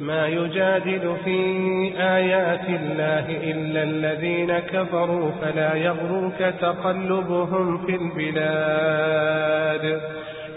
ما يجادل في آيات الله إلا الذين كفروا فلا يغرك تقلبهم في البلاد.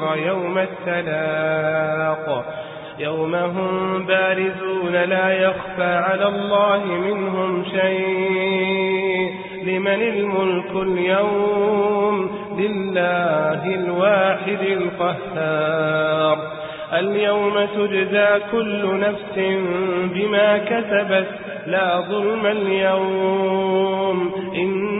لينذر يوم التلاق. يوم هم بارزون لا يخفى على الله منهم شيء. لمن الملك اليوم؟ لله الواحد القهار. اليوم تجزى كل نفس بما كسبت. لا ظلم اليوم. إن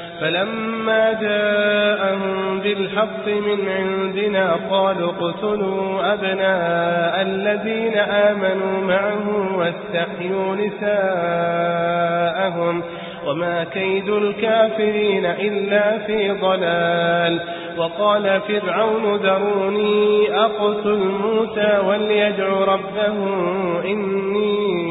فلما جاءهم بالحق من عندنا قالوا اقتلوا أبناء الذين آمنوا معه واستحيوا نساءهم وما كيد الكافرين إلا في ضلال. وقال فرعون ذروني أقتل موسى وليدع ربه إني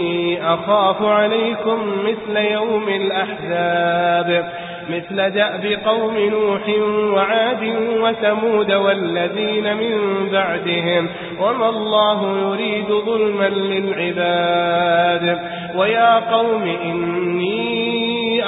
أخاف عليكم مثل يوم الأحزاب مثل دأب قوم نوح وعاد وثمود والذين من بعدهم وما الله يريد ظلما للعباد. ويا قوم إني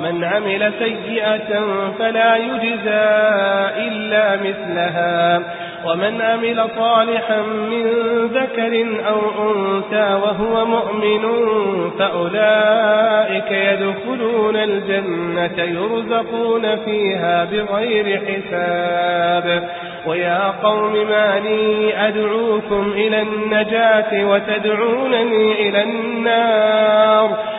من عمل سيئة فلا يجزى إلا مثلها. ومن عمل صالحا من ذكر أو أنثى وهو مؤمن فأولئك يدخلون الجنة يرزقون فيها بغير حساب. ويا قوم ما لي أدعوكم إلى النجاة وتدعونني إلى النار.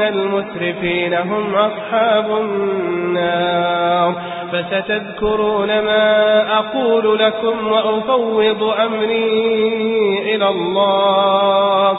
المسرفين هم أصحاب النار. فستذكرون ما أقول لكم وأفوض أمري إلى الله.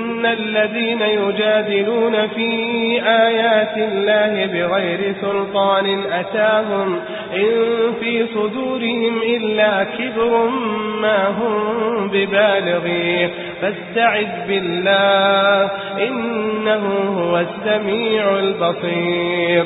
الذين يجادلون في آيات الله بغير سلطان أتاهم إن في صدورهم إلا كبر ما هم ببالغيه فاستعذ بالله إنه هو السميع البصير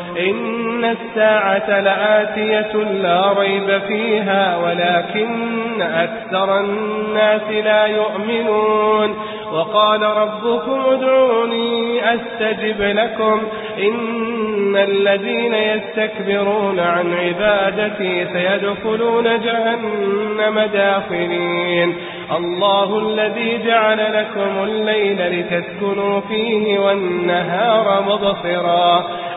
إن الساعة لآتية لا ريب فيها ولكن أكثر الناس لا يؤمنون. وقال ربكم ادعوني أستجب لكم. إن الذين يستكبرون عن عبادتي سيدخلون جهنم داخلين. الله الذي جعل لكم الليل لتسكنوا فيه والنهار مبصرا.